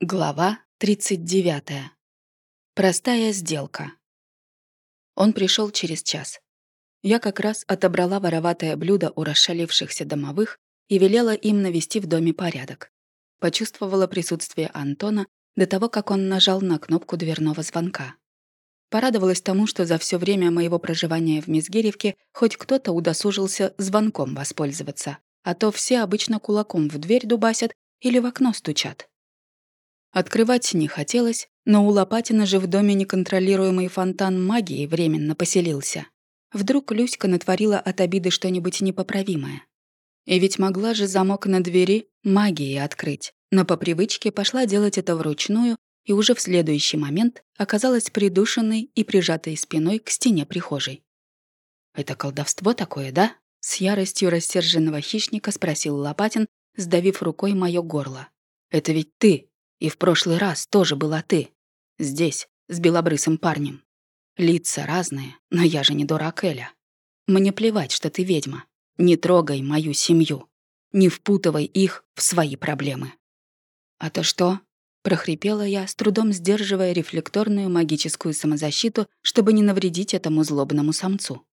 Глава 39. Простая сделка. Он пришел через час. Я как раз отобрала вороватое блюдо у расшалившихся домовых и велела им навести в доме порядок. Почувствовала присутствие Антона до того, как он нажал на кнопку дверного звонка. Порадовалась тому, что за все время моего проживания в Мизгиревке хоть кто-то удосужился звонком воспользоваться, а то все обычно кулаком в дверь дубасят или в окно стучат. Открывать не хотелось, но у Лопатина же в доме неконтролируемый фонтан магии временно поселился. Вдруг Люська натворила от обиды что-нибудь непоправимое. И ведь могла же замок на двери магией открыть, но по привычке пошла делать это вручную и уже в следующий момент оказалась придушенной и прижатой спиной к стене прихожей. «Это колдовство такое, да?» С яростью рассерженного хищника спросил Лопатин, сдавив рукой моё горло. «Это ведь ты, и в прошлый раз тоже была ты. Здесь, с белобрысым парнем. Лица разные, но я же не дурак Эля. Мне плевать, что ты ведьма. Не трогай мою семью. Не впутывай их в свои проблемы. А то что? прохрипела я, с трудом сдерживая рефлекторную магическую самозащиту, чтобы не навредить этому злобному самцу.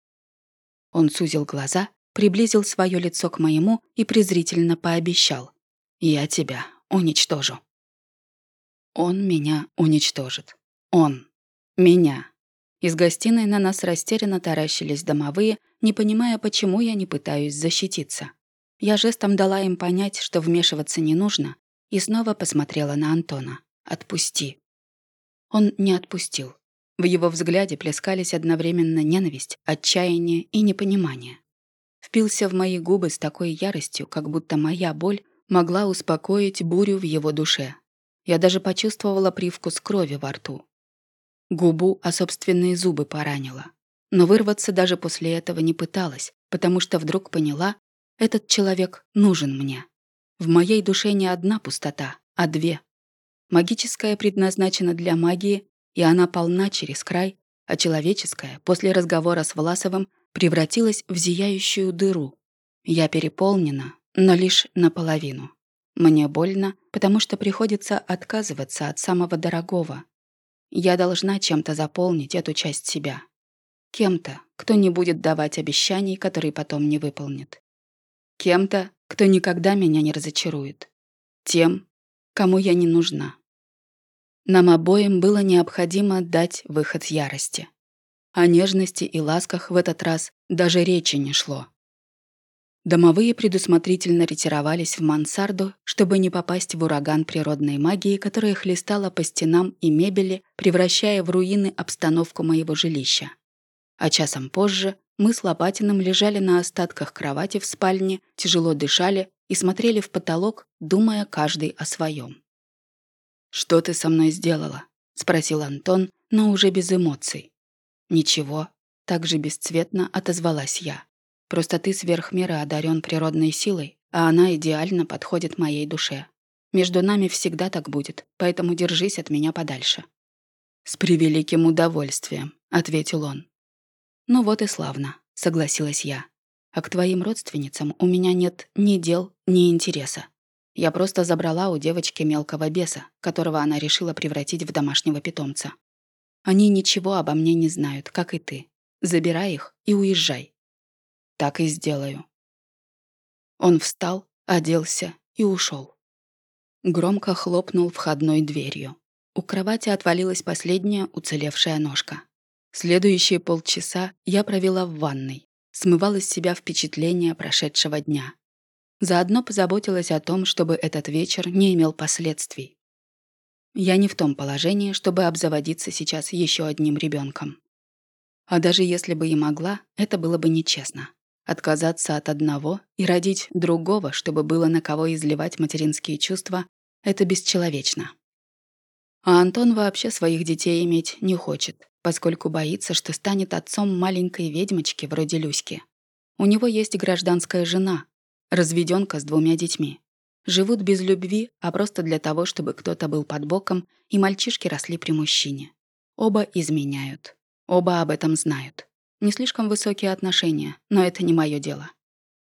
Он сузил глаза, приблизил свое лицо к моему и презрительно пообещал. «Я тебя уничтожу». Он меня уничтожит. Он. Меня. Из гостиной на нас растерянно таращились домовые, не понимая, почему я не пытаюсь защититься. Я жестом дала им понять, что вмешиваться не нужно, и снова посмотрела на Антона. «Отпусти». Он не отпустил. В его взгляде плескались одновременно ненависть, отчаяние и непонимание. Впился в мои губы с такой яростью, как будто моя боль могла успокоить бурю в его душе, я даже почувствовала привкус крови во рту. Губу, а собственные зубы поранила. Но вырваться даже после этого не пыталась, потому что вдруг поняла, этот человек нужен мне. В моей душе не одна пустота, а две. Магическая предназначена для магии, и она полна через край, а человеческая, после разговора с Власовым, превратилась в зияющую дыру. Я переполнена, но лишь наполовину. Мне больно, потому что приходится отказываться от самого дорогого. Я должна чем-то заполнить эту часть себя. Кем-то, кто не будет давать обещаний, которые потом не выполнит. Кем-то, кто никогда меня не разочарует. Тем, кому я не нужна. Нам обоим было необходимо дать выход ярости. О нежности и ласках в этот раз даже речи не шло. Домовые предусмотрительно ретировались в мансарду, чтобы не попасть в ураган природной магии, которая хлестала по стенам и мебели, превращая в руины обстановку моего жилища. А часом позже мы с Лопатиным лежали на остатках кровати в спальне, тяжело дышали и смотрели в потолок, думая каждый о своем. «Что ты со мной сделала?» — спросил Антон, но уже без эмоций. «Ничего», — так же бесцветно отозвалась я. Просто ты сверх меры одарен природной силой, а она идеально подходит моей душе. Между нами всегда так будет, поэтому держись от меня подальше». «С превеликим удовольствием», — ответил он. «Ну вот и славно», — согласилась я. «А к твоим родственницам у меня нет ни дел, ни интереса. Я просто забрала у девочки мелкого беса, которого она решила превратить в домашнего питомца. Они ничего обо мне не знают, как и ты. Забирай их и уезжай так и сделаю». Он встал, оделся и ушел. Громко хлопнул входной дверью. У кровати отвалилась последняя уцелевшая ножка. Следующие полчаса я провела в ванной, смывала с себя впечатления прошедшего дня. Заодно позаботилась о том, чтобы этот вечер не имел последствий. Я не в том положении, чтобы обзаводиться сейчас еще одним ребенком. А даже если бы и могла, это было бы нечестно. Отказаться от одного и родить другого, чтобы было на кого изливать материнские чувства, это бесчеловечно. А Антон вообще своих детей иметь не хочет, поскольку боится, что станет отцом маленькой ведьмочки вроде Люськи. У него есть гражданская жена, разведенка с двумя детьми. Живут без любви, а просто для того, чтобы кто-то был под боком, и мальчишки росли при мужчине. Оба изменяют. Оба об этом знают. Не слишком высокие отношения, но это не мое дело.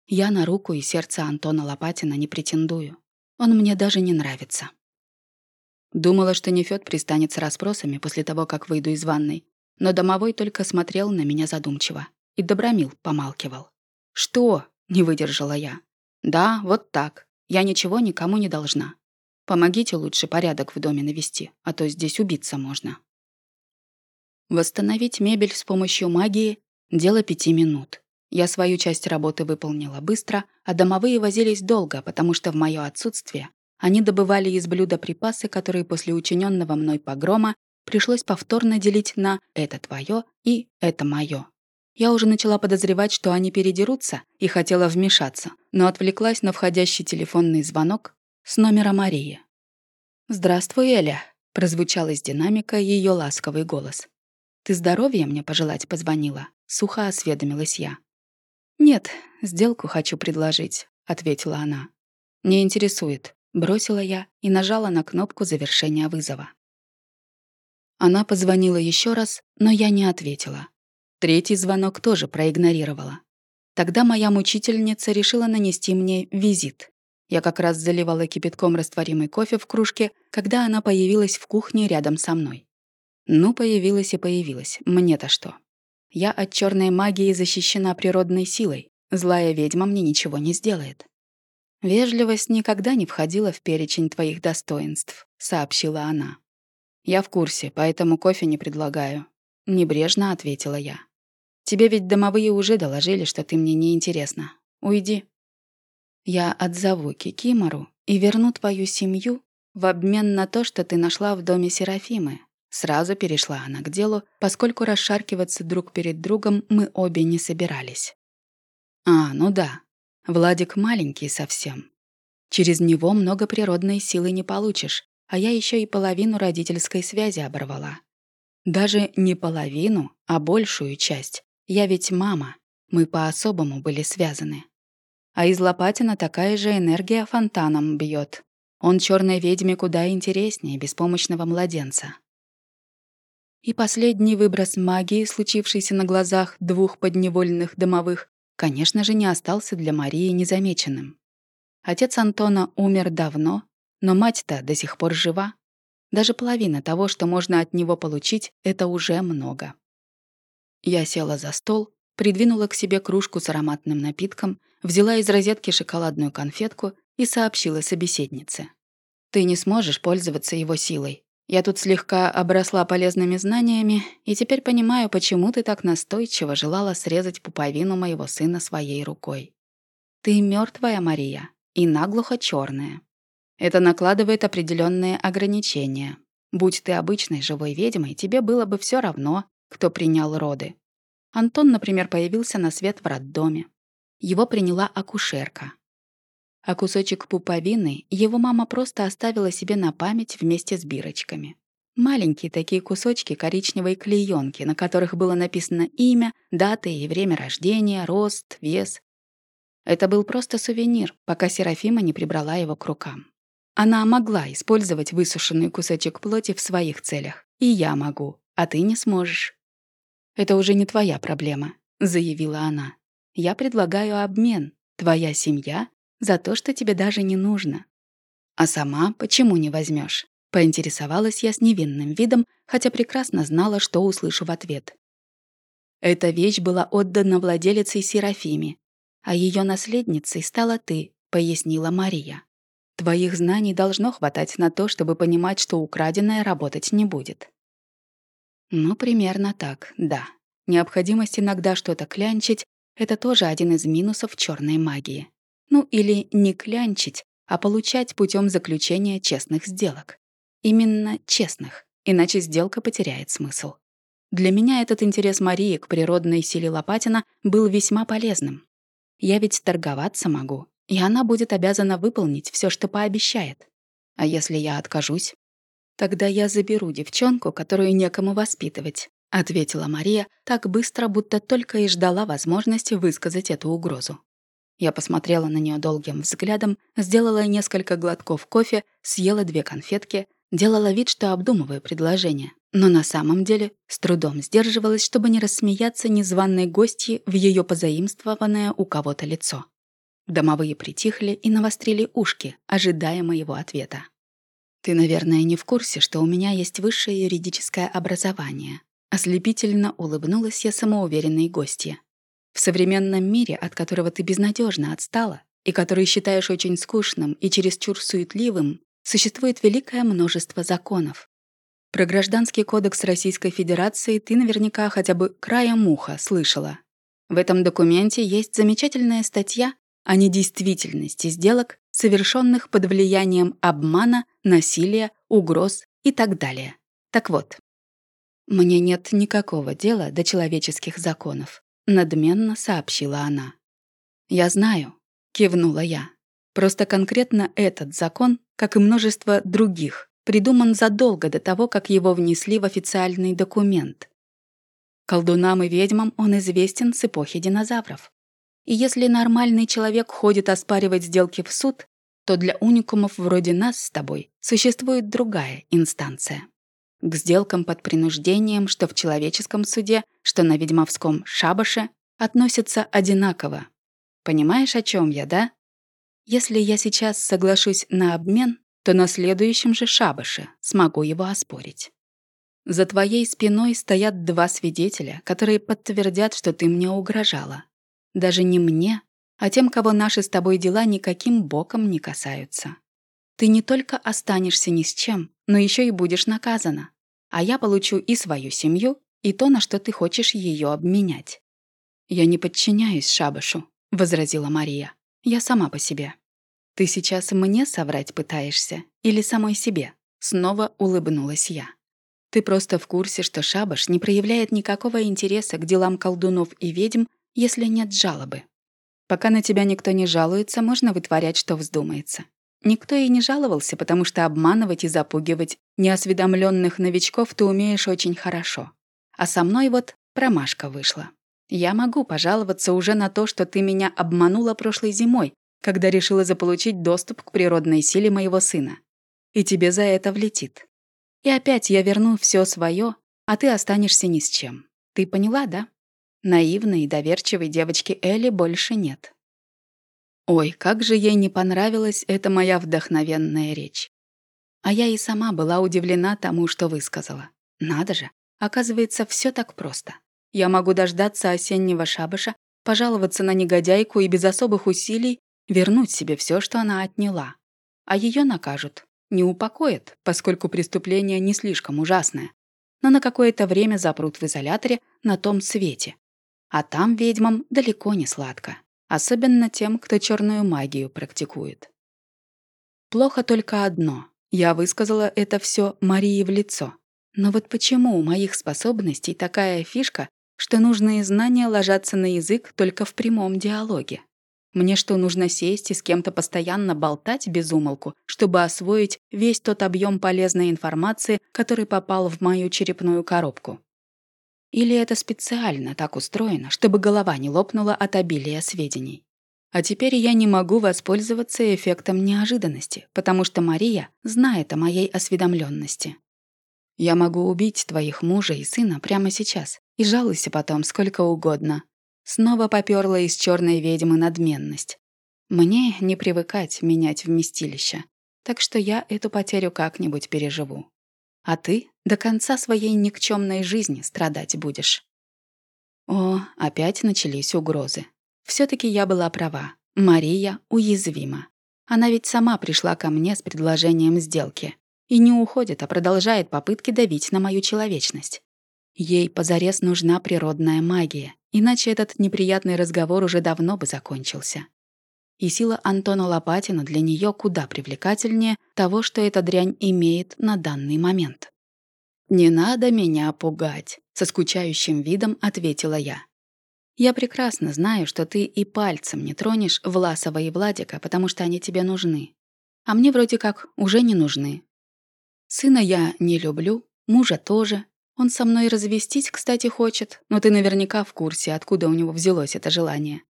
Я на руку и сердце Антона Лопатина не претендую. Он мне даже не нравится. Думала, что Нефёд пристанет с расспросами после того, как выйду из ванной, но домовой только смотрел на меня задумчиво. И Добромил помалкивал. «Что?» — не выдержала я. «Да, вот так. Я ничего никому не должна. Помогите лучше порядок в доме навести, а то здесь убиться можно». Восстановить мебель с помощью магии — дело пяти минут. Я свою часть работы выполнила быстро, а домовые возились долго, потому что в моё отсутствие они добывали из блюда припасы, которые после учиненного мной погрома пришлось повторно делить на «это твое» и «это мое». Я уже начала подозревать, что они передерутся, и хотела вмешаться, но отвлеклась на входящий телефонный звонок с номера Марии. «Здравствуй, Эля», — прозвучал из динамика ее ласковый голос. «Ты здоровья мне пожелать позвонила?» — сухо осведомилась я. «Нет, сделку хочу предложить», — ответила она. «Не интересует», — бросила я и нажала на кнопку завершения вызова. Она позвонила еще раз, но я не ответила. Третий звонок тоже проигнорировала. Тогда моя мучительница решила нанести мне визит. Я как раз заливала кипятком растворимый кофе в кружке, когда она появилась в кухне рядом со мной. Ну, появилась и появилась. Мне-то что? Я от черной магии защищена природной силой. Злая ведьма мне ничего не сделает. «Вежливость никогда не входила в перечень твоих достоинств», — сообщила она. «Я в курсе, поэтому кофе не предлагаю», — небрежно ответила я. «Тебе ведь домовые уже доложили, что ты мне не интересна. Уйди». «Я отзову Кикимору и верну твою семью в обмен на то, что ты нашла в доме Серафимы». Сразу перешла она к делу, поскольку расшаркиваться друг перед другом мы обе не собирались. «А, ну да. Владик маленький совсем. Через него много природной силы не получишь, а я еще и половину родительской связи оборвала. Даже не половину, а большую часть. Я ведь мама. Мы по-особому были связаны. А из Лопатина такая же энергия фонтаном бьет. Он черной ведьме куда интереснее беспомощного младенца. И последний выброс магии, случившийся на глазах двух подневольных домовых, конечно же, не остался для Марии незамеченным. Отец Антона умер давно, но мать-то до сих пор жива. Даже половина того, что можно от него получить, это уже много. Я села за стол, придвинула к себе кружку с ароматным напитком, взяла из розетки шоколадную конфетку и сообщила собеседнице. «Ты не сможешь пользоваться его силой. Я тут слегка обросла полезными знаниями и теперь понимаю, почему ты так настойчиво желала срезать пуповину моего сына своей рукой. Ты мертвая, Мария, и наглухо черная. Это накладывает определенные ограничения. Будь ты обычной живой ведьмой, тебе было бы все равно, кто принял роды. Антон, например, появился на свет в роддоме. Его приняла акушерка. А кусочек пуповины его мама просто оставила себе на память вместе с бирочками. Маленькие такие кусочки коричневой клеенки, на которых было написано имя, дата и время рождения, рост, вес. Это был просто сувенир, пока Серафима не прибрала его к рукам. Она могла использовать высушенный кусочек плоти в своих целях. И я могу, а ты не сможешь. «Это уже не твоя проблема», — заявила она. «Я предлагаю обмен. Твоя семья за то, что тебе даже не нужно. А сама почему не возьмешь? Поинтересовалась я с невинным видом, хотя прекрасно знала, что услышу в ответ. Эта вещь была отдана владелицей Серафиме, а ее наследницей стала ты, пояснила Мария. Твоих знаний должно хватать на то, чтобы понимать, что украденное работать не будет. Ну, примерно так, да. Необходимость иногда что-то клянчить — это тоже один из минусов черной магии. Ну или не клянчить, а получать путем заключения честных сделок. Именно честных, иначе сделка потеряет смысл. Для меня этот интерес Марии к природной силе Лопатина был весьма полезным. Я ведь торговаться могу, и она будет обязана выполнить все, что пообещает. А если я откажусь? Тогда я заберу девчонку, которую некому воспитывать, ответила Мария так быстро, будто только и ждала возможности высказать эту угрозу. Я посмотрела на нее долгим взглядом, сделала несколько глотков кофе, съела две конфетки, делала вид, что обдумываю предложение. Но на самом деле с трудом сдерживалась, чтобы не рассмеяться незваной гостьи в ее позаимствованное у кого-то лицо. Домовые притихли и навострили ушки, ожидая моего ответа. Ты, наверное, не в курсе, что у меня есть высшее юридическое образование. Ослепительно улыбнулась я самоуверенной гостье. В современном мире, от которого ты безнадежно отстала, и который считаешь очень скучным и чересчур суетливым, существует великое множество законов. Про Гражданский кодекс Российской Федерации ты наверняка хотя бы краем уха слышала. В этом документе есть замечательная статья о недействительности сделок, совершенных под влиянием обмана, насилия, угроз и так далее. Так вот, мне нет никакого дела до человеческих законов, надменно сообщила она. Я знаю, кивнула я. Просто конкретно этот закон, как и множество других, придуман задолго до того, как его внесли в официальный документ. Колдунам и ведьмам он известен с эпохи динозавров. И если нормальный человек ходит оспаривать сделки в суд, то для уникумов вроде нас с тобой существует другая инстанция. К сделкам под принуждением, что в человеческом суде, что на ведьмовском шабаше, относятся одинаково. Понимаешь, о чем я, да? Если я сейчас соглашусь на обмен, то на следующем же шабаше смогу его оспорить. За твоей спиной стоят два свидетеля, которые подтвердят, что ты мне угрожала. Даже не мне, а тем, кого наши с тобой дела никаким боком не касаются. Ты не только останешься ни с чем, но еще и будешь наказана. А я получу и свою семью, и то, на что ты хочешь ее обменять. «Я не подчиняюсь Шабашу», — возразила Мария. «Я сама по себе». «Ты сейчас мне соврать пытаешься или самой себе?» Снова улыбнулась я. «Ты просто в курсе, что Шабаш не проявляет никакого интереса к делам колдунов и ведьм если нет жалобы. Пока на тебя никто не жалуется, можно вытворять, что вздумается. Никто и не жаловался, потому что обманывать и запугивать неосведомленных новичков ты умеешь очень хорошо. А со мной вот промашка вышла. Я могу пожаловаться уже на то, что ты меня обманула прошлой зимой, когда решила заполучить доступ к природной силе моего сына. И тебе за это влетит. И опять я верну все свое, а ты останешься ни с чем. Ты поняла, да? Наивной и доверчивой девочки Элли больше нет. Ой, как же ей не понравилась эта моя вдохновенная речь. А я и сама была удивлена тому, что высказала. Надо же, оказывается, все так просто. Я могу дождаться осеннего шабаша, пожаловаться на негодяйку и без особых усилий вернуть себе все, что она отняла. А ее накажут. Не упокоят, поскольку преступление не слишком ужасное. Но на какое-то время запрут в изоляторе на том свете. А там ведьмам далеко не сладко. Особенно тем, кто черную магию практикует. Плохо только одно. Я высказала это все Марии в лицо. Но вот почему у моих способностей такая фишка, что нужные знания ложатся на язык только в прямом диалоге? Мне что, нужно сесть и с кем-то постоянно болтать без умолку, чтобы освоить весь тот объем полезной информации, который попал в мою черепную коробку? Или это специально так устроено, чтобы голова не лопнула от обилия сведений? А теперь я не могу воспользоваться эффектом неожиданности, потому что Мария знает о моей осведомленности. Я могу убить твоих мужа и сына прямо сейчас, и жалуйся потом сколько угодно. Снова попёрла из черной ведьмы надменность. Мне не привыкать менять вместилище, так что я эту потерю как-нибудь переживу. А ты до конца своей никчемной жизни страдать будешь. О, опять начались угрозы. все таки я была права. Мария уязвима. Она ведь сама пришла ко мне с предложением сделки. И не уходит, а продолжает попытки давить на мою человечность. Ей позарез нужна природная магия, иначе этот неприятный разговор уже давно бы закончился. И сила Антона Лопатина для нее куда привлекательнее того, что эта дрянь имеет на данный момент. «Не надо меня пугать», — со скучающим видом ответила я. «Я прекрасно знаю, что ты и пальцем не тронешь Власова и Владика, потому что они тебе нужны. А мне вроде как уже не нужны. Сына я не люблю, мужа тоже. Он со мной развестись, кстати, хочет, но ты наверняка в курсе, откуда у него взялось это желание.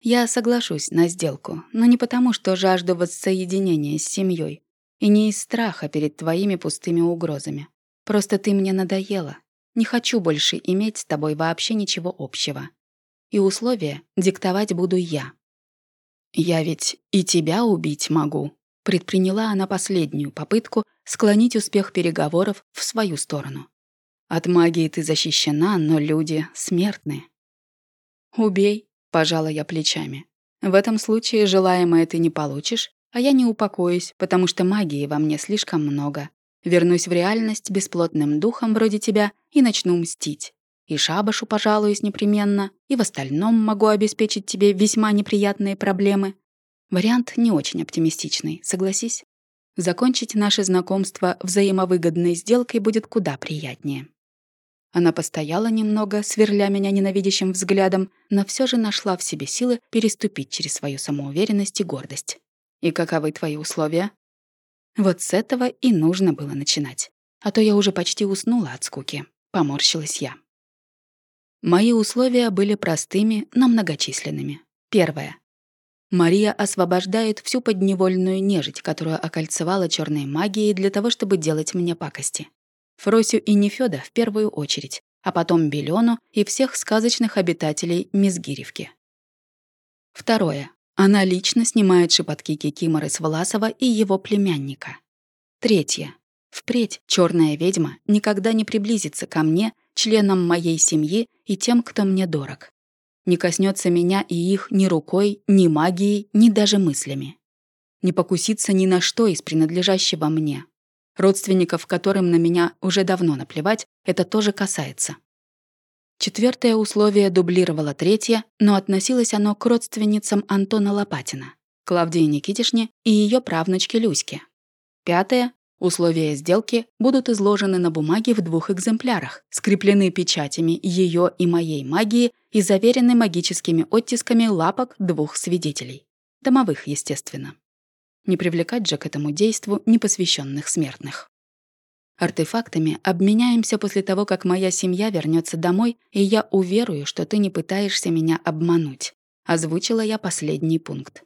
Я соглашусь на сделку, но не потому, что жажду воссоединения с семьей, и не из страха перед твоими пустыми угрозами. Просто ты мне надоела. Не хочу больше иметь с тобой вообще ничего общего. И условия диктовать буду я. Я ведь и тебя убить могу, Предприняла она последнюю попытку склонить успех переговоров в свою сторону. От магии ты защищена, но люди смертные. «Убей», — пожала я плечами. «В этом случае желаемое ты не получишь, а я не упокоюсь, потому что магии во мне слишком много. Вернусь в реальность бесплотным духом вроде тебя и начну мстить. И шабашу пожалуюсь непременно, и в остальном могу обеспечить тебе весьма неприятные проблемы. Вариант не очень оптимистичный, согласись. Закончить наше знакомство взаимовыгодной сделкой будет куда приятнее. Она постояла немного, сверля меня ненавидящим взглядом, но все же нашла в себе силы переступить через свою самоуверенность и гордость. «И каковы твои условия?» Вот с этого и нужно было начинать. А то я уже почти уснула от скуки. Поморщилась я. Мои условия были простыми, но многочисленными. Первое. Мария освобождает всю подневольную нежить, которую окольцевала черной магией для того, чтобы делать мне пакости. Фросю и Нефёда в первую очередь, а потом Белену и всех сказочных обитателей Мизгиревки. Второе. Она лично снимает шепотки Кикиморы с Власова и его племянника. Третье. Впредь черная ведьма никогда не приблизится ко мне, членам моей семьи и тем, кто мне дорог. Не коснется меня и их ни рукой, ни магией, ни даже мыслями. Не покусится ни на что из принадлежащего мне, Родственников, которым на меня уже давно наплевать, это тоже касается. Четвертое условие дублировало третье, но относилось оно к родственницам Антона Лопатина, Клавдии Никитишне и ее правнучке Люське. Пятое Условия сделки будут изложены на бумаге в двух экземплярах, скреплены печатями ее и моей магии и заверены магическими оттисками лапок двух свидетелей. Домовых, естественно. Не привлекать же к этому действу непосвященных смертных. Артефактами обменяемся после того, как моя семья вернется домой, и я уверую, что ты не пытаешься меня обмануть. Озвучила я последний пункт.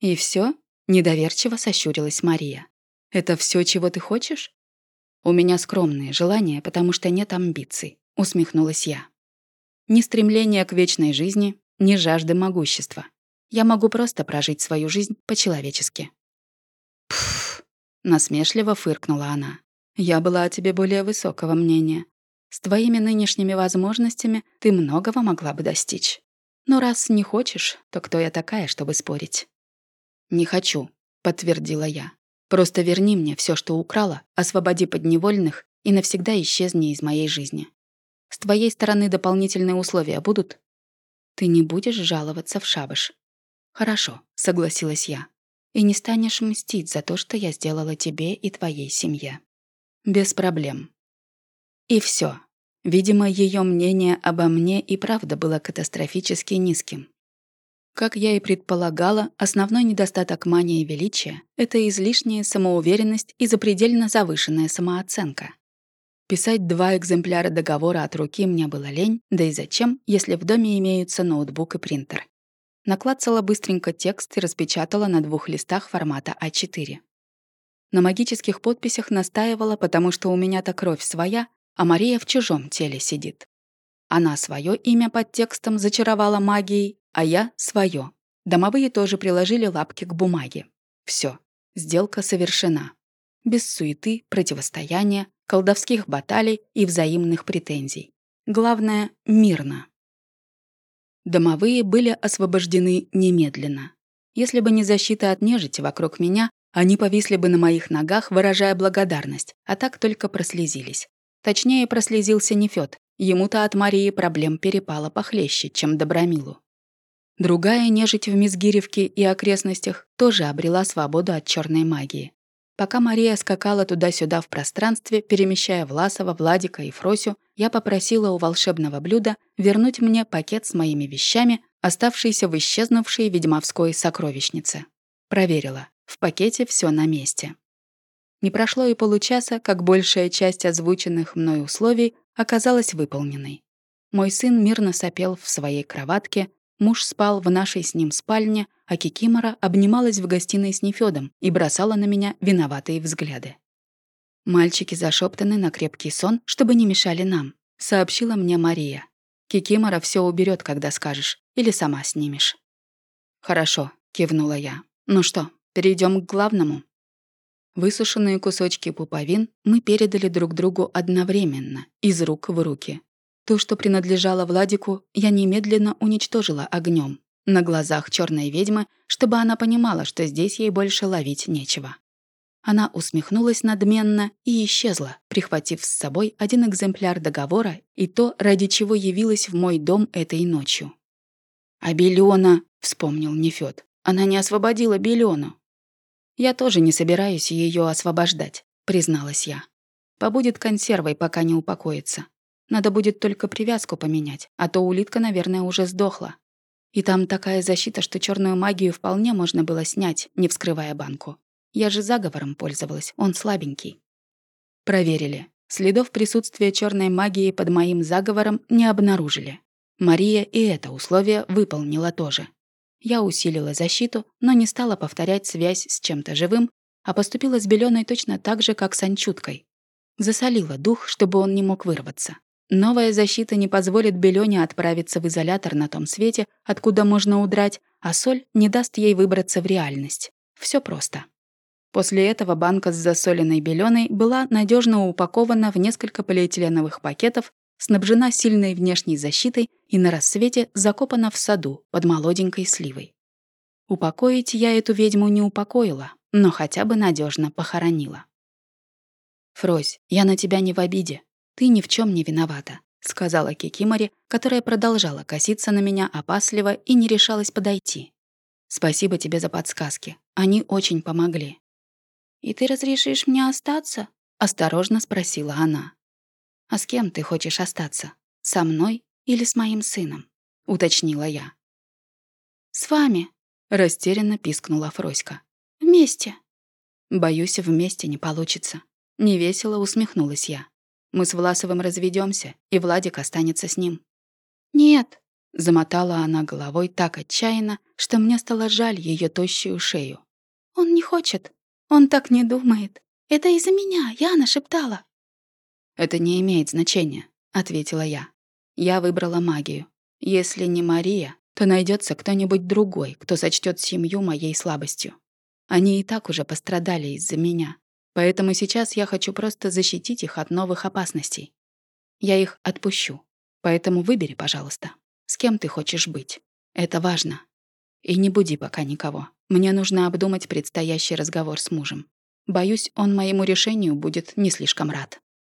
И все? Недоверчиво сощурилась Мария. Это все, чего ты хочешь? У меня скромные желания, потому что нет амбиций, усмехнулась я. Ни стремления к вечной жизни, ни жажды могущества. Я могу просто прожить свою жизнь по-человечески. «Пф!» — насмешливо фыркнула она. «Я была о тебе более высокого мнения. С твоими нынешними возможностями ты многого могла бы достичь. Но раз не хочешь, то кто я такая, чтобы спорить?» «Не хочу», — подтвердила я. «Просто верни мне все, что украла, освободи подневольных и навсегда исчезни из моей жизни. С твоей стороны дополнительные условия будут?» «Ты не будешь жаловаться в шабаш». «Хорошо», — согласилась я и не станешь мстить за то, что я сделала тебе и твоей семье. Без проблем. И все. Видимо, ее мнение обо мне и правда было катастрофически низким. Как я и предполагала, основной недостаток мании величия — это излишняя самоуверенность и запредельно завышенная самооценка. Писать два экземпляра договора от руки мне было лень, да и зачем, если в доме имеются ноутбук и принтер. Наклацала быстренько текст и распечатала на двух листах формата А4. На магических подписях настаивала, потому что у меня-то кровь своя, а Мария в чужом теле сидит. Она свое имя под текстом зачаровала магией, а я — свое. Домовые тоже приложили лапки к бумаге. Все, сделка совершена. Без суеты, противостояния, колдовских баталий и взаимных претензий. Главное — мирно. Домовые были освобождены немедленно. Если бы не защита от нежити вокруг меня, они повисли бы на моих ногах, выражая благодарность, а так только прослезились. Точнее, прослезился Нефёд. Ему-то от Марии проблем перепало похлеще, чем Добромилу. Другая нежить в Мизгиревке и окрестностях тоже обрела свободу от черной магии. Пока Мария скакала туда-сюда в пространстве, перемещая Власова, Владика и Фросю, я попросила у волшебного блюда вернуть мне пакет с моими вещами, оставшиеся в исчезнувшей ведьмовской сокровищнице. Проверила. В пакете все на месте. Не прошло и получаса, как большая часть озвученных мной условий оказалась выполненной. Мой сын мирно сопел в своей кроватке, муж спал в нашей с ним спальне, а Кикимора обнималась в гостиной с Нефёдом и бросала на меня виноватые взгляды. «Мальчики зашептаны на крепкий сон, чтобы не мешали нам», — сообщила мне Мария. «Кикимора все уберет, когда скажешь, или сама снимешь». «Хорошо», — кивнула я. «Ну что, перейдем к главному. Высушенные кусочки пуповин мы передали друг другу одновременно, из рук в руки. То, что принадлежало Владику, я немедленно уничтожила огнем на глазах черной ведьмы, чтобы она понимала, что здесь ей больше ловить нечего. Она усмехнулась надменно и исчезла, прихватив с собой один экземпляр договора и то, ради чего явилась в мой дом этой ночью. «А Белёна», — вспомнил Нефёд, — «она не освободила Белёну». «Я тоже не собираюсь ее освобождать», — призналась я. «Побудет консервой, пока не упокоится. Надо будет только привязку поменять, а то улитка, наверное, уже сдохла. И там такая защита, что черную магию вполне можно было снять, не вскрывая банку. Я же заговором пользовалась, он слабенький. Проверили. Следов присутствия черной магии под моим заговором не обнаружили. Мария и это условие выполнила тоже. Я усилила защиту, но не стала повторять связь с чем-то живым, а поступила с Белёной точно так же, как с Анчуткой. Засолила дух, чтобы он не мог вырваться. Новая защита не позволит Белёне отправиться в изолятор на том свете, откуда можно удрать, а соль не даст ей выбраться в реальность. Все просто. После этого банка с засоленной беленой была надежно упакована в несколько полиэтиленовых пакетов, снабжена сильной внешней защитой и на рассвете закопана в саду под молоденькой сливой. Упокоить я эту ведьму не упокоила, но хотя бы надежно похоронила. «Фрось, я на тебя не в обиде. Ты ни в чем не виновата», — сказала Кикимори, которая продолжала коситься на меня опасливо и не решалась подойти. «Спасибо тебе за подсказки. Они очень помогли. «И ты разрешишь мне остаться?» — осторожно спросила она. «А с кем ты хочешь остаться? Со мной или с моим сыном?» — уточнила я. «С вами», — растерянно пискнула Фроська. «Вместе». «Боюсь, вместе не получится». Невесело усмехнулась я. «Мы с Власовым разведемся, и Владик останется с ним». «Нет», — замотала она головой так отчаянно, что мне стало жаль ее тощую шею. «Он не хочет. Он так не думает. Это из-за меня, я нашептала. «Это не имеет значения», — ответила я. «Я выбрала магию. Если не Мария, то найдется кто-нибудь другой, кто сочтет семью моей слабостью. Они и так уже пострадали из-за меня. Поэтому сейчас я хочу просто защитить их от новых опасностей. Я их отпущу. Поэтому выбери, пожалуйста, с кем ты хочешь быть. Это важно. И не буди пока никого. Мне нужно обдумать предстоящий разговор с мужем. Боюсь, он моему решению будет не слишком рад.